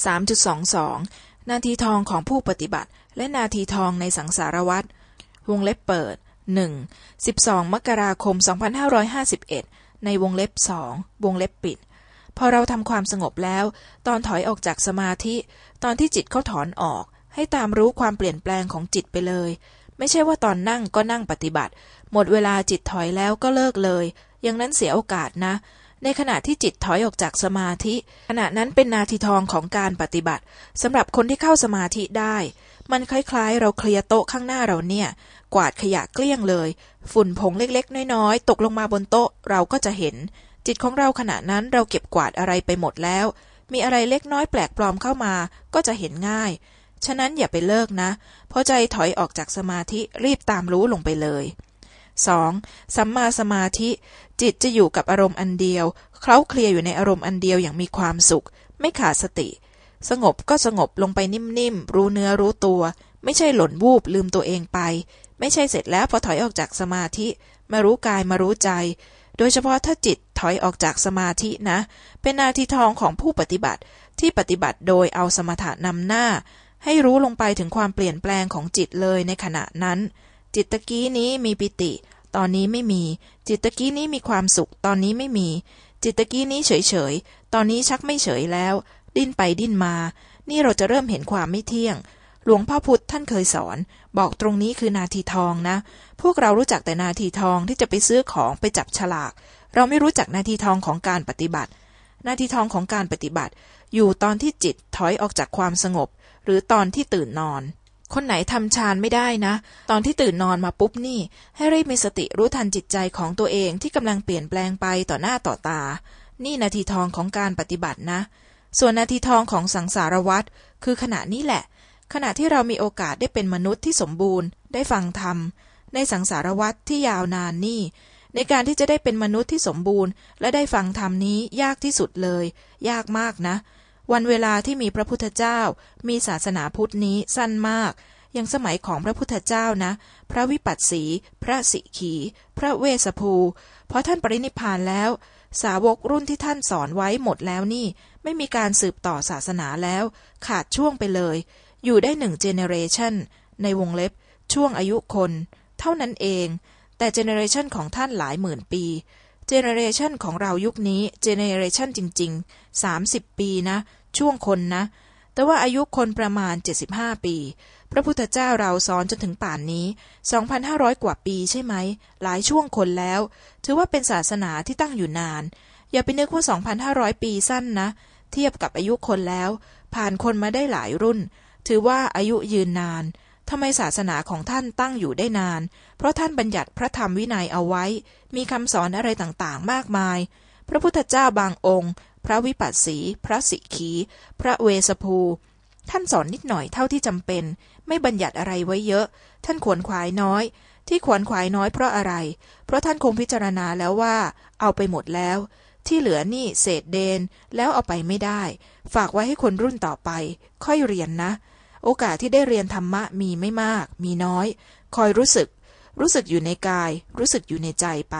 3.22 นาทีทองของผู้ปฏิบัติ และนาทีทองในสังสารวัตรวงเล็บเปิด 1. 12 มกราคม 2551 ในวงเล็บสองวงเล็บปิด พอเราทำความสงบแล้ว ตอนถอยออกจากสมาธิ ตอนที่จิตเขาถอนออก ให้ตามรู้ความเปลี่ยนแปลงของจิตไปเลย ไม่ใช่ว่าตอนนั่งก็นั่งปฏิบัติ หมดเวลาจิตถอยแล้วก็เลิกเลย อย่างนั้นเสียโอกาสนะ ในขณะที่จิตถอยออกจากสมาธิ ขณะนั้นเป็นนาทีทองของการปฏิบัติสำหรับคนที่เข้าสมาธิได้ มันคล้ายๆ เราเคลียร์โต๊ะข้างหน้าเราเนี่ย กวาดขยะเกลี้ยงเลย ฝุ่นผงเล็กๆ น้อยๆ ตกลงมาบนโต๊ะเราก็จะเห็น จิตของเราขณะนั้นเราเก็บกวาดอะไรไปหมดแล้ว มีอะไรเล็กน้อยแปลกปลอมเข้ามา ก็จะเห็นง่าย ฉะนั้นอย่าไปเลิกนะพอใจถอยออกจากสมาธิรีบตามรู้ลงไปเลย 2. สัมมาสมาธิ จิตจะอยู่กับอารมณ์อันเดียว เคล้าเคลียอยู่ในอารมณ์อันเดียวอย่างมีความสุข ไม่ขาดสติ สงบก็สงบลงไปนิ่มๆ รู้เนื้อรู้ตัว ไม่ใช่หล่นวูบลืมตัวเองไป ไม่ใช่เสร็จแล้วพอถอยออกจากสมาธิ มารู้กายมารู้ใจ โดยเฉพาะถ้าจิตถอยออกจากสมาธินะ เป็นนาทีทองของผู้ปฏิบัติ ที่ปฏิบัติโดยเอาสมถะนำหน้า ให้รู้ลงไปถึงความเปลี่ยนแปลงของจิตเลยในขณะนั้นจิตตะกี้นี้มีปิติ ตอนนี้ไม่มี จิตตะกี้นี้มีความสุข ตอนนี้ไม่มี จิตตะกี้นี้เฉยเฉยตอนนี้ชักไม่เฉยแล้ว ดิ้นไปดิ้นมา นี่เราจะเริ่มเห็นความไม่เที่ยง หลวงพ่อพุธท่านเคยสอน บอกตรงนี้คือนาทีทองนะ พวกเรารู้จักแต่นาทีทองที่จะไปซื้อของไปจับฉลาก เราไม่รู้จักนาทีทองของการปฏิบัติ นาทีทองของการปฏิบัติ อยู่ตอนที่จิตถอยออกจากความสงบ หรือตอนที่ตื่นนอน คนไหนทำฌานไม่ได้นะ ตอนที่ตื่นนอนมาปุ๊บนี่ ให้รีบมีสติรู้ทันจิตใจของตัวเองที่กำลังเปลี่ยนแปลงไปต่อหน้าต่อตา นี่นาทีทองของการปฏิบัตินะ ส่วนนาทีทองของสังสารวัตรคือขณะนี้แหละ ขณะที่เรามีโอกาสได้เป็นมนุษย์ที่สมบูรณ์ ได้ฟังธรรม ในสังสารวัตรที่ยาวนานนี่ ในการที่จะได้เป็นมนุษย์ที่สมบูรณ์ และได้ฟังธรรมนี้ยากที่สุดเลย ยากมากนะ วันเวลาที่มีพระพุทธเจ้า มีศาสนาพุทธนี้สั้นมากอย่างสมัยของพระพุทธเจ้านะ พระวิปัสสี พระสิขี พระเวสสภูพอท่านปรินิพพานแล้ว สาวกรุ่นที่ท่านสอนไว้หมดแล้วนี่ ไม่มีการสืบต่อศาสนาแล้ว ขาดช่วงไปเลย อยู่ได้หนึ่งเจเนเรชันในวงเล็บ ช่วงอายุคน เท่านั้นเอง แต่เจเนเรชันของท่านหลายหมื่นปี เจเนเรชันของเรายุคนี้ เจเนเรชันจริง ๆ 30 ปีนะ ช่วงคนนะ แต่ว่าอายุคนประมาณ 75 ปี พระพุทธเจ้าเราสอนจนถึงป่านนี้ 2,500 กว่าปีใช่ไหม หลายช่วงคนแล้ว ถือว่าเป็นศาสนาที่ตั้งอยู่นาน อย่าไปนึกว่า 2,500 ปีสั้นนะ เทียบกับอายุคนแล้ว ผ่านคนมาได้หลายรุ่น ถือว่าอายุยืนนานทำไมศาสนาของท่านตั้งอยู่ได้นาน เพราะท่านบัญญัติพระธรรมวินัยเอาไว้ มีคำสอนอะไรต่างๆ มากมาย พระพุทธเจ้าบางองค์ พระวิปัสสี พระสิกขี พระเวสภู ท่านสอนนิดหน่อยเท่าที่จำเป็น ไม่บัญญัติอะไรไว้เยอะ ท่านขวนขวายน้อย ที่ขวนขวายน้อยเพราะอะไร เพราะท่านคงพิจารณาแล้วว่า เอาไปหมดแล้ว ที่เหลือนี่เศษเดน แล้วเอาไปไม่ได้ ฝากไว้ให้คนรุ่นต่อไป ค่อยเรียนนะ โอกาสที่ได้เรียนธรรมะมีไม่มาก มีน้อย คอยรู้สึก รู้สึกอยู่ในกาย รู้สึกอยู่ในใจไป